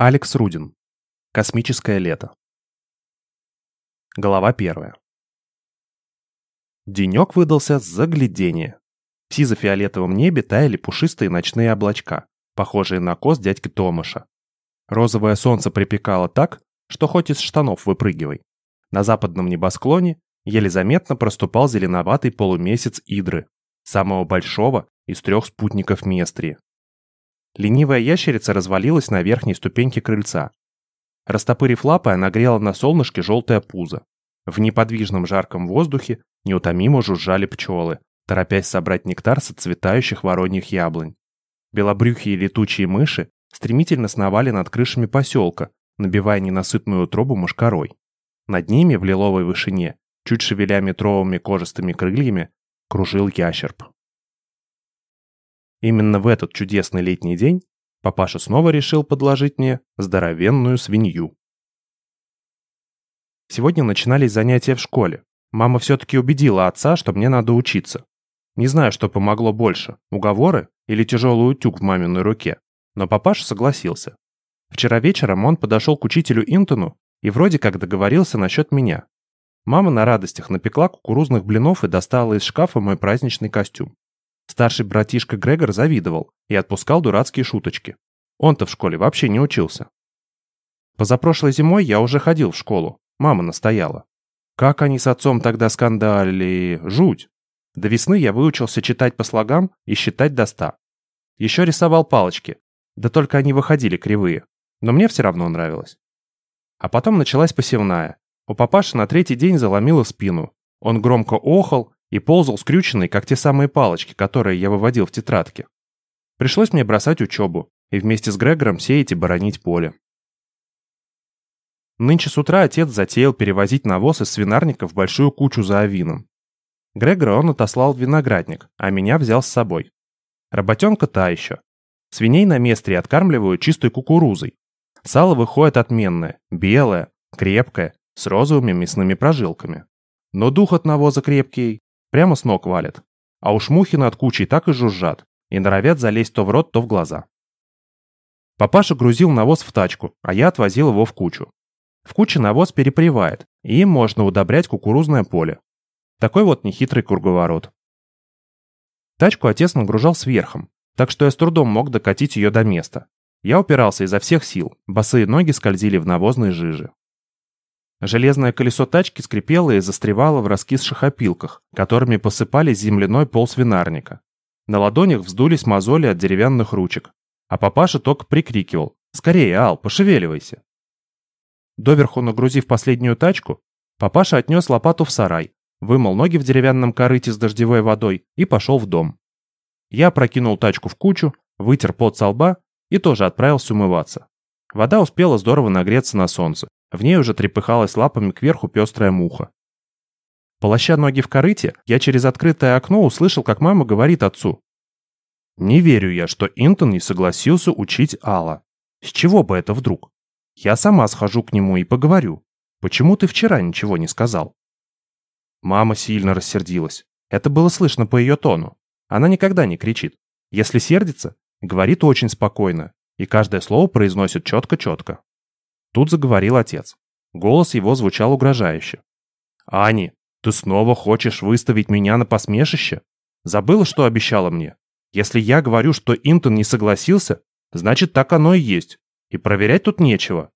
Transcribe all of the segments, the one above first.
Алекс Рудин. Космическое лето. Глава первая. Денек выдался заглядение. В сизо-фиолетовом небе таяли пушистые ночные облачка, похожие на коз дядьки Томаша. Розовое солнце припекало так, что хоть из штанов выпрыгивай. На западном небосклоне еле заметно проступал зеленоватый полумесяц Идры, самого большого из трех спутников Местрии. Ленивая ящерица развалилась на верхней ступеньке крыльца. Растопырив лапы, она грела на солнышке желтое пузо. В неподвижном жарком воздухе неутомимо жужжали пчелы, торопясь собрать нектар с отцветающих вороньих яблонь. Белобрюхие летучие мыши стремительно сновали над крышами поселка, набивая ненасытную утробу мушкарой. Над ними в лиловой вышине, чуть шевеля метровыми кожистыми крыльями, кружил ящерп. Именно в этот чудесный летний день папаша снова решил подложить мне здоровенную свинью. Сегодня начинались занятия в школе. Мама все-таки убедила отца, что мне надо учиться. Не знаю, что помогло больше, уговоры или тяжелый утюг в маминой руке, но папаша согласился. Вчера вечером он подошел к учителю Интону и вроде как договорился насчет меня. Мама на радостях напекла кукурузных блинов и достала из шкафа мой праздничный костюм. Старший братишка Грегор завидовал и отпускал дурацкие шуточки. Он-то в школе вообще не учился. Позапрошлой зимой я уже ходил в школу. Мама настояла. Как они с отцом тогда скандалили. Жуть. До весны я выучился читать по слогам и считать до ста. Еще рисовал палочки. Да только они выходили кривые. Но мне все равно нравилось. А потом началась посевная. У папаши на третий день заломило спину. Он громко охал и ползал скрюченный, как те самые палочки, которые я выводил в тетрадке. Пришлось мне бросать учебу и вместе с Грегором сеять и боронить поле. Нынче с утра отец затеял перевозить навоз из свинарника в большую кучу за авином. Грегора он отослал в виноградник, а меня взял с собой. Работенка та еще. Свиней на местре откармливают чистой кукурузой. Сало выходит отменное, белое, крепкое, с розовыми мясными прожилками. Но дух от навоза крепкий, Прямо с ног валит. А уж мухи над кучей так и жужжат, и норовят залезть то в рот, то в глаза. Папаша грузил навоз в тачку, а я отвозил его в кучу. В куче навоз перепревает, и им можно удобрять кукурузное поле. Такой вот нехитрый круговорот. Тачку отец нагружал сверхом, так что я с трудом мог докатить ее до места. Я упирался изо всех сил, босые ноги скользили в навозной жиже. Железное колесо тачки скрипело и застревало в раскисших которыми посыпали земляной пол свинарника. На ладонях вздулись мозоли от деревянных ручек. А папаша только прикрикивал «Скорее, Ал, пошевеливайся!». Доверху нагрузив последнюю тачку, папаша отнес лопату в сарай, вымыл ноги в деревянном корыте с дождевой водой и пошел в дом. Я прокинул тачку в кучу, вытер пот со лба и тоже отправился умываться. Вода успела здорово нагреться на солнце, в ней уже трепыхалась лапами кверху пестрая муха. Полоща ноги в корыте, я через открытое окно услышал, как мама говорит отцу. «Не верю я, что Интон не согласился учить Алла. С чего бы это вдруг? Я сама схожу к нему и поговорю. Почему ты вчера ничего не сказал?» Мама сильно рассердилась. Это было слышно по ее тону. Она никогда не кричит. Если сердится, говорит очень спокойно, и каждое слово произносит четко-четко. Тут заговорил отец. Голос его звучал угрожающе. «Ани, ты снова хочешь выставить меня на посмешище? Забыла, что обещала мне? Если я говорю, что Интон не согласился, значит, так оно и есть. И проверять тут нечего.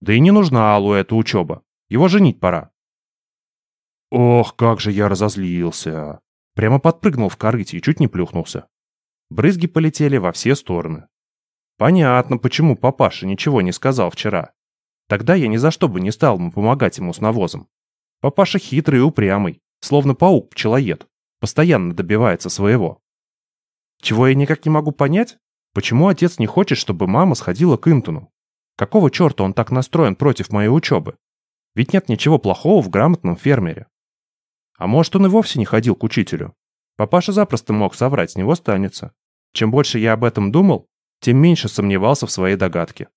Да и не нужна Аллу эта учеба. Его женить пора». Ох, как же я разозлился. Прямо подпрыгнул в корыте и чуть не плюхнулся. Брызги полетели во все стороны. Понятно, почему папаша ничего не сказал вчера. Тогда я ни за что бы не стал ему помогать ему с навозом. Папаша хитрый и упрямый, словно паук-пчелоед, постоянно добивается своего. Чего я никак не могу понять? Почему отец не хочет, чтобы мама сходила к Интону? Какого черта он так настроен против моей учебы? Ведь нет ничего плохого в грамотном фермере. А может, он и вовсе не ходил к учителю? Папаша запросто мог соврать, с него станется. Чем больше я об этом думал, тем меньше сомневался в своей догадке.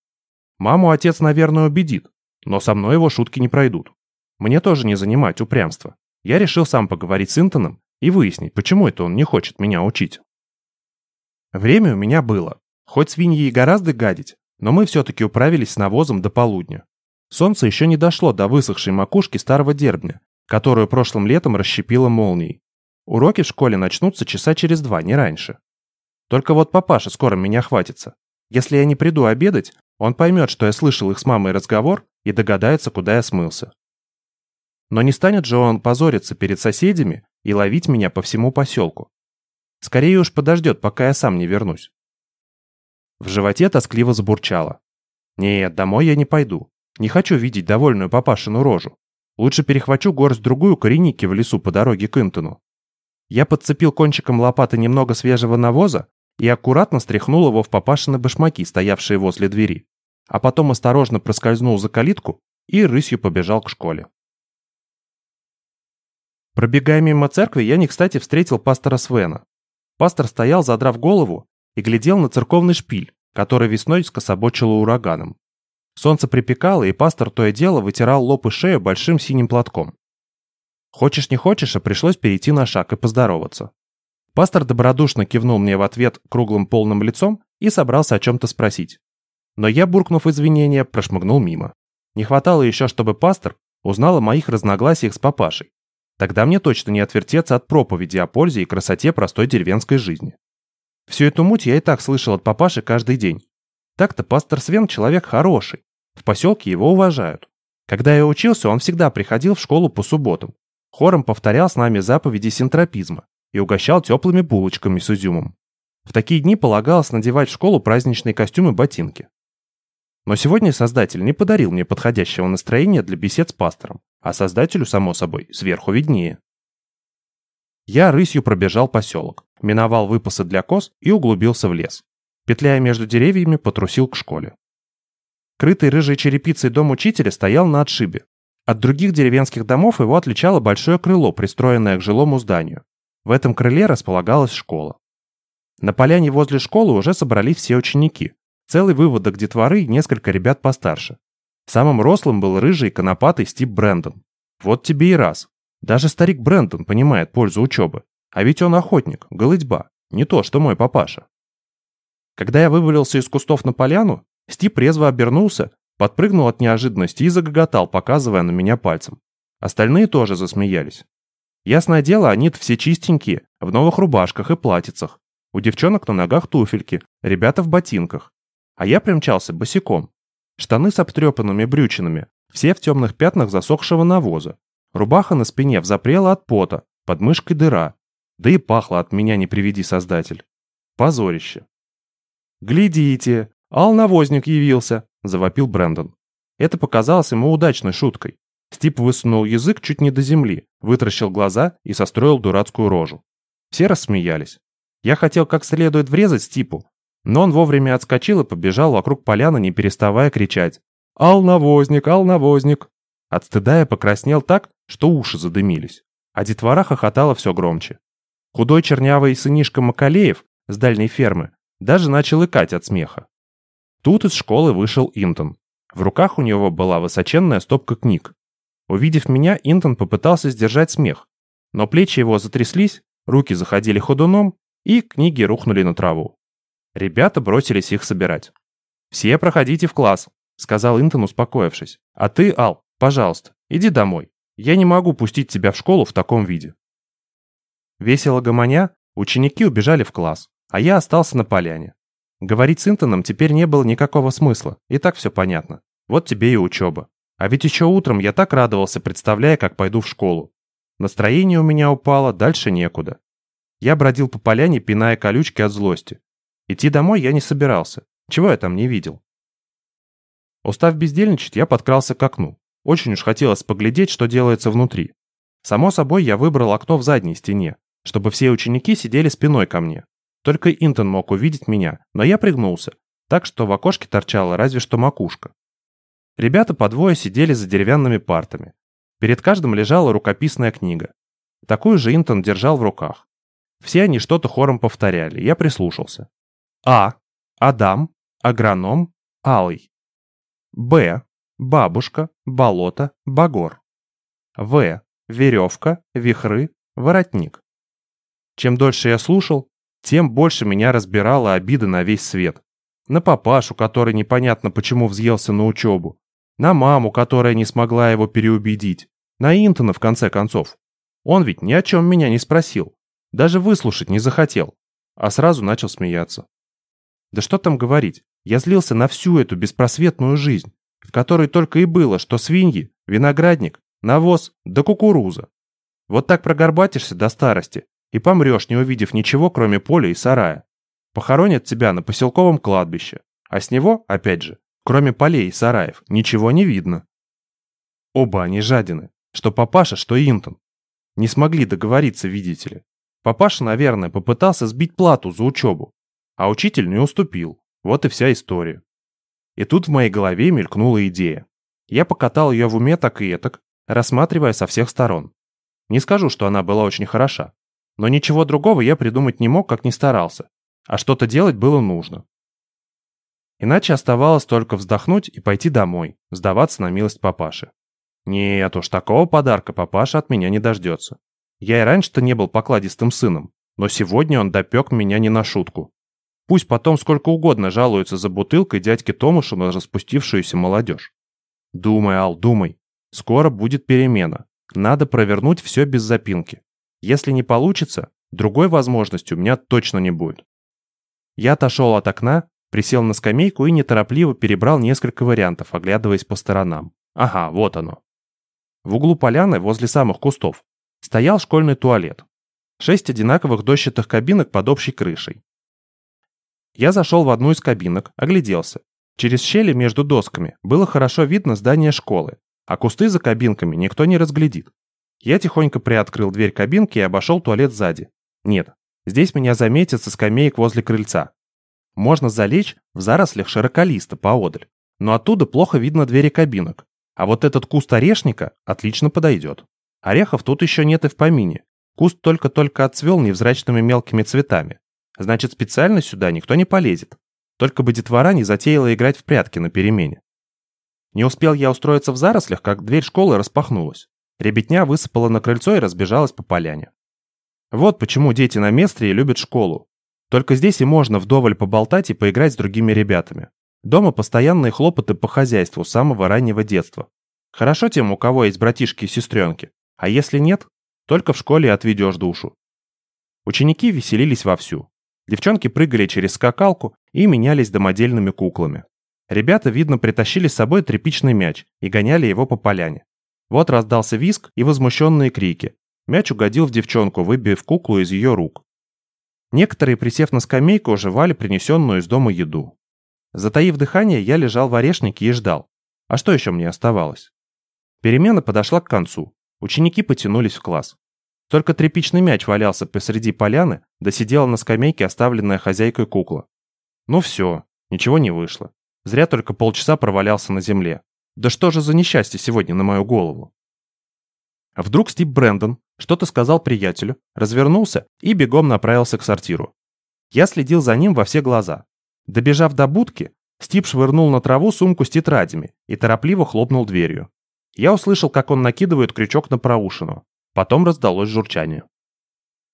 Маму отец, наверное, убедит, но со мной его шутки не пройдут. Мне тоже не занимать упрямство. Я решил сам поговорить с Интоном и выяснить, почему это он не хочет меня учить. Время у меня было. Хоть свиньи и гораздо гадить, но мы все-таки управились с навозом до полудня. Солнце еще не дошло до высохшей макушки старого дербня, которую прошлым летом расщепило молнией. Уроки в школе начнутся часа через два, не раньше. Только вот папаша скоро меня хватится. Если я не приду обедать, он поймет, что я слышал их с мамой разговор и догадается, куда я смылся. Но не станет же он позориться перед соседями и ловить меня по всему поселку. Скорее уж подождет, пока я сам не вернусь. В животе тоскливо забурчало. Нет, домой я не пойду. Не хочу видеть довольную папашину рожу. Лучше перехвачу горсть-другую кореники в лесу по дороге к Интону. Я подцепил кончиком лопаты немного свежего навоза и аккуратно стряхнул его в папашины башмаки, стоявшие возле двери, а потом осторожно проскользнул за калитку и рысью побежал к школе. Пробегая мимо церкви, я не кстати встретил пастора Свена. Пастор стоял, задрав голову, и глядел на церковный шпиль, который весной скособочило ураганом. Солнце припекало, и пастор то и дело вытирал лоб и шею большим синим платком. Хочешь не хочешь, а пришлось перейти на шаг и поздороваться. Пастор добродушно кивнул мне в ответ круглым полным лицом и собрался о чем-то спросить. Но я, буркнув извинения, прошмыгнул мимо. Не хватало еще, чтобы пастор узнал о моих разногласиях с папашей. Тогда мне точно не отвертеться от проповеди о пользе и красоте простой деревенской жизни. Всю эту муть я и так слышал от папаши каждый день. Так-то пастор Свен человек хороший. В поселке его уважают. Когда я учился, он всегда приходил в школу по субботам. Хором повторял с нами заповеди синтропизма и угощал теплыми булочками с изюмом. В такие дни полагалось надевать в школу праздничные костюмы и ботинки. Но сегодня создатель не подарил мне подходящего настроения для бесед с пастором, а создателю, само собой, сверху виднее. Я рысью пробежал поселок, миновал выпасы для коз и углубился в лес. Петляя между деревьями, потрусил к школе. Крытый рыжей черепицей дом учителя стоял на отшибе. От других деревенских домов его отличало большое крыло, пристроенное к жилому зданию. В этом крыле располагалась школа. На поляне возле школы уже собрались все ученики. Целый выводок детворы несколько ребят постарше. Самым рослым был рыжий конопатый Стив Брэндон. Вот тебе и раз. Даже старик Брэндон понимает пользу учебы. А ведь он охотник, голытьба, не то, что мой папаша. Когда я вывалился из кустов на поляну, Стив резво обернулся, подпрыгнул от неожиданности и загоготал, показывая на меня пальцем. Остальные тоже засмеялись. Ясное дело, они все чистенькие, в новых рубашках и платьицах. У девчонок на ногах туфельки, ребята в ботинках. А я примчался босиком. Штаны с обтрепанными брючинами, все в темных пятнах засохшего навоза. Рубаха на спине взапрела от пота, под мышкой дыра. Да и пахло от меня не приведи создатель. Позорище. «Глядите, Ал-навозник явился!» – завопил Брэндон. Это показалось ему удачной шуткой. Стип высунул язык чуть не до земли, вытаращил глаза и состроил дурацкую рожу. Все рассмеялись. Я хотел как следует врезать Стипу, но он вовремя отскочил и побежал вокруг поляны, не переставая кричать. «Ал-навозник! Ал-навозник!» От стыда я покраснел так, что уши задымились. А детвора хохотала все громче. Худой чернявый сынишка Макалеев с дальней фермы даже начал икать от смеха. Тут из школы вышел Интон. В руках у него была высоченная стопка книг. Увидев меня, Интон попытался сдержать смех, но плечи его затряслись, руки заходили ходуном, и книги рухнули на траву. Ребята бросились их собирать. «Все проходите в класс», — сказал Интон, успокоившись. «А ты, Ал, пожалуйста, иди домой. Я не могу пустить тебя в школу в таком виде». Весело гомоня, ученики убежали в класс, а я остался на поляне. Говорить с Интоном теперь не было никакого смысла, и так все понятно. Вот тебе и учеба. А ведь еще утром я так радовался, представляя, как пойду в школу. Настроение у меня упало, дальше некуда. Я бродил по поляне, пиная колючки от злости. Идти домой я не собирался. Чего я там не видел? Устав бездельничать, я подкрался к окну. Очень уж хотелось поглядеть, что делается внутри. Само собой, я выбрал окно в задней стене, чтобы все ученики сидели спиной ко мне. Только Интон мог увидеть меня, но я пригнулся, так что в окошке торчала разве что макушка. Ребята по двое сидели за деревянными партами. Перед каждым лежала рукописная книга. Такую же Интон держал в руках. Все они что-то хором повторяли, я прислушался. А. Адам. Агроном. Алый. Б. Бабушка. Болото. Багор. В. Веревка. Вихры. Воротник. Чем дольше я слушал, тем больше меня разбирала обида на весь свет. На папашу, который непонятно почему взъелся на учебу. На маму, которая не смогла его переубедить. На Интона, в конце концов. Он ведь ни о чем меня не спросил. Даже выслушать не захотел. А сразу начал смеяться. Да что там говорить, я злился на всю эту беспросветную жизнь, в которой только и было, что свиньи, виноградник, навоз да кукуруза. Вот так прогорбатишься до старости и помрешь, не увидев ничего, кроме поля и сарая. Похоронят тебя на поселковом кладбище, а с него, опять же, кроме полей и сараев, ничего не видно. Оба они жадины, что папаша, что Интон. Не смогли договориться, видите ли. Папаша, наверное, попытался сбить плату за учебу, а учитель не уступил. Вот и вся история. И тут в моей голове мелькнула идея. Я покатал ее в уме так и этак, рассматривая со всех сторон. Не скажу, что она была очень хороша, но ничего другого я придумать не мог, как не старался, а что-то делать было нужно. Иначе оставалось только вздохнуть и пойти домой, сдаваться на милость папаши. Нет уж, такого подарка папаша от меня не дождется. Я и раньше-то не был покладистым сыном, но сегодня он допек меня не на шутку. Пусть потом сколько угодно жалуются за бутылкой дядьки Томуша на распустившуюся молодежь. Думай, Ал, думай. Скоро будет перемена. Надо провернуть все без запинки. Если не получится, другой возможности у меня точно не будет. Я отошел от окна, присел на скамейку и неторопливо перебрал несколько вариантов, оглядываясь по сторонам. Ага, вот оно. В углу поляны, возле самых кустов, стоял школьный туалет. Шесть одинаковых дощатых кабинок под общей крышей. Я зашел в одну из кабинок, огляделся. Через щели между досками было хорошо видно здание школы, а кусты за кабинками никто не разглядит. Я тихонько приоткрыл дверь кабинки и обошел туалет сзади. Нет, здесь меня заметят со скамеек возле крыльца. Можно залечь в зарослях широколиста поодаль, но оттуда плохо видно двери кабинок. А вот этот куст орешника отлично подойдет. Орехов тут еще нет и в помине. Куст только-только отцвел невзрачными мелкими цветами. Значит, специально сюда никто не полезет. Только бы детвора не затеяла играть в прятки на перемене. Не успел я устроиться в зарослях, как дверь школы распахнулась. Ребятня высыпала на крыльцо и разбежалась по поляне. Вот почему дети на Местрии любят школу. Только здесь и можно вдоволь поболтать и поиграть с другими ребятами. Дома постоянные хлопоты по хозяйству с самого раннего детства. Хорошо тем, у кого есть братишки и сестренки. А если нет, только в школе отведешь душу. Ученики веселились вовсю. Девчонки прыгали через скакалку и менялись домодельными куклами. Ребята, видно, притащили с собой тряпичный мяч и гоняли его по поляне. Вот раздался виск и возмущенные крики. Мяч угодил в девчонку, выбив куклу из ее рук. Некоторые, присев на скамейку, оживали принесенную из дома еду. Затаив дыхание, я лежал в орешнике и ждал. А что еще мне оставалось? Перемена подошла к концу. Ученики потянулись в класс. Только тряпичный мяч валялся посреди поляны, да сидела на скамейке оставленная хозяйкой кукла. Ну все, ничего не вышло. Зря только полчаса провалялся на земле. Да что же за несчастье сегодня на мою голову? А вдруг Стив Брэндон что-то сказал приятелю, развернулся и бегом направился к сортиру. Я следил за ним во все глаза. Добежав до будки, Стив швырнул на траву сумку с тетрадями и торопливо хлопнул дверью. Я услышал, как он накидывает крючок на проушину. Потом раздалось журчание.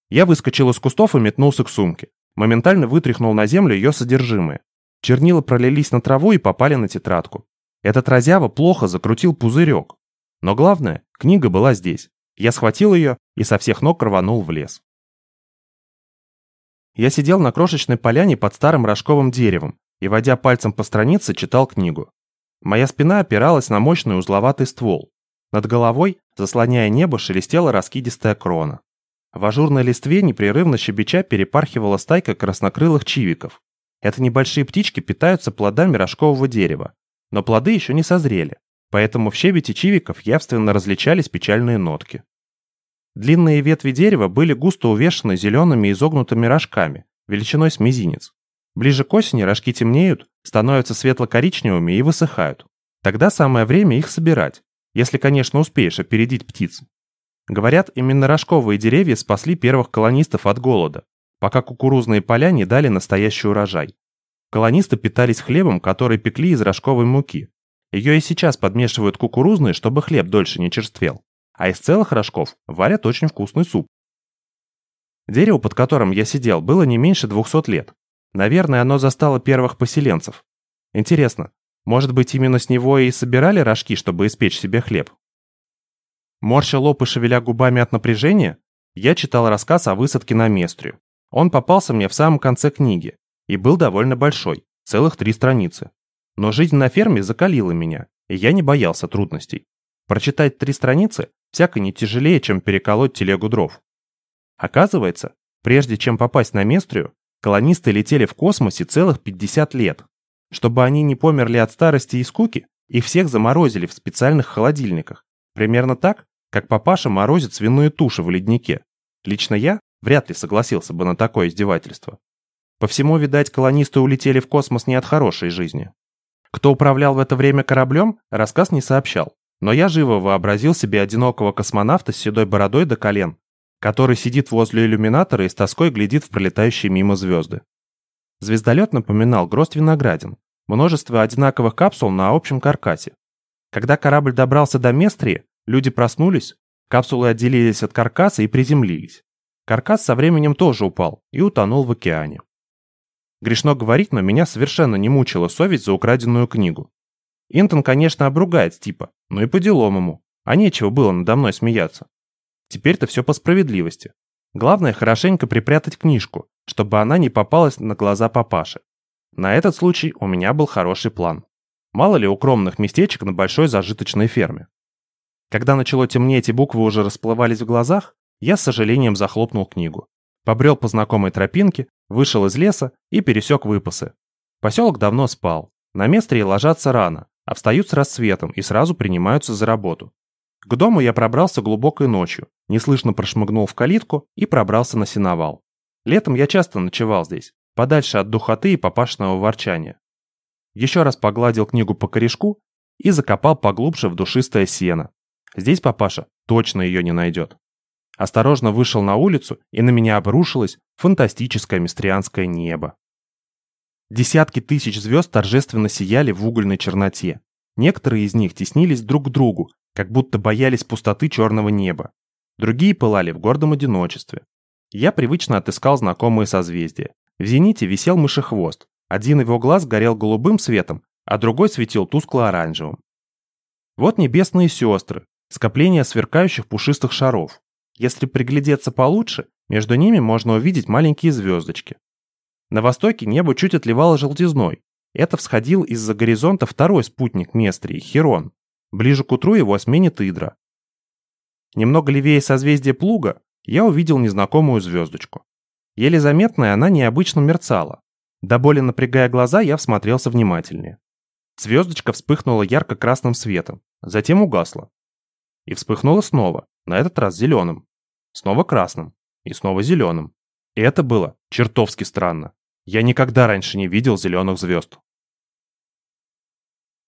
Я выскочил из кустов и метнулся к сумке. Моментально вытряхнул на землю ее содержимое. Чернила пролились на траву и попали на тетрадку. Этот разява плохо закрутил пузырек. Но главное, книга была здесь. Я схватил ее и со всех ног рванул в лес. Я сидел на крошечной поляне под старым рожковым деревом и, водя пальцем по странице, читал книгу. Моя спина опиралась на мощный узловатый ствол. Над головой, заслоняя небо, шелестела раскидистая крона. В ажурной листве непрерывно щебеча перепархивала стайка краснокрылых чивиков. Это небольшие птички питаются плодами рожкового дерева. Но плоды еще не созрели, поэтому в щебете чивиков явственно различались печальные нотки. Длинные ветви дерева были густо увешаны зелеными изогнутыми рожками, величиной с мизинец. Ближе к осени рожки темнеют, становятся светло-коричневыми и высыхают. Тогда самое время их собирать, если, конечно, успеешь опередить птиц. Говорят, именно рожковые деревья спасли первых колонистов от голода, пока кукурузные поля не дали настоящий урожай. Колонисты питались хлебом, который пекли из рожковой муки. Ее и сейчас подмешивают кукурузной, чтобы хлеб дольше не черствел. А из целых рожков варят очень вкусный суп. Дерево, под которым я сидел, было не меньше 200 лет. Наверное, оно застало первых поселенцев. Интересно, может быть, именно с него и собирали рожки, чтобы испечь себе хлеб? Морща лоб и шевеля губами от напряжения, я читал рассказ о высадке на Местрию. Он попался мне в самом конце книги и был довольно большой, целых три страницы. Но жизнь на ферме закалила меня, и я не боялся трудностей. Прочитать три страницы всяко не тяжелее, чем переколоть телегу дров. Оказывается, прежде чем попасть на Местрию, колонисты летели в космосе целых 50 лет. Чтобы они не померли от старости и скуки, их всех заморозили в специальных холодильниках. Примерно так, как папаша морозит свиную тушу в леднике. Лично я вряд ли согласился бы на такое издевательство. По всему, видать, колонисты улетели в космос не от хорошей жизни. Кто управлял в это время кораблем, рассказ не сообщал. Но я живо вообразил себе одинокого космонавта с седой бородой до колен, который сидит возле иллюминатора и с тоской глядит в пролетающие мимо звезды. Звездолет напоминал гроздь виноградин, множество одинаковых капсул на общем каркасе. Когда корабль добрался до Местрии, люди проснулись, капсулы отделились от каркаса и приземлились. Каркас со временем тоже упал и утонул в океане. Грешно говорить, но меня совершенно не мучила совесть за украденную книгу. Интон, конечно, обругает типа, но и по делам ему, а нечего было надо мной смеяться. Теперь-то все по справедливости. Главное хорошенько припрятать книжку, чтобы она не попалась на глаза папаши. На этот случай у меня был хороший план. Мало ли укромных местечек на большой зажиточной ферме. Когда начало темнеть и буквы уже расплывались в глазах, я с сожалением захлопнул книгу. Побрел по знакомой тропинке, вышел из леса и пересек выпасы. Поселок давно спал. На месте ложатся рано, а встают с рассветом и сразу принимаются за работу. К дому я пробрался глубокой ночью, неслышно прошмыгнул в калитку и пробрался на сеновал. Летом я часто ночевал здесь, подальше от духоты и папашного ворчания. Еще раз погладил книгу по корешку и закопал поглубже в душистое сено. Здесь папаша точно ее не найдет. Осторожно вышел на улицу, и на меня обрушилось фантастическое мистрианское небо. Десятки тысяч звезд торжественно сияли в угольной черноте. Некоторые из них теснились друг к другу, как будто боялись пустоты черного неба. Другие пылали в гордом одиночестве. Я привычно отыскал знакомые созвездия. В зените висел мышехвост. Один его глаз горел голубым светом, а другой светил тускло-оранжевым. Вот небесные сестры, скопление сверкающих пушистых шаров. Если приглядеться получше, между ними можно увидеть маленькие звездочки. На востоке небо чуть отливало желтизной. Это всходил из-за горизонта второй спутник Местрии, Херон. Ближе к утру его сменит Идра. Немного левее созвездия Плуга я увидел незнакомую звездочку. Еле заметная она необычно мерцала. До боли напрягая глаза, я всмотрелся внимательнее. Звездочка вспыхнула ярко-красным светом, затем угасла. И вспыхнула снова, на этот раз зеленым. Снова красным. И снова зеленым. И это было чертовски странно. Я никогда раньше не видел зеленых звезд.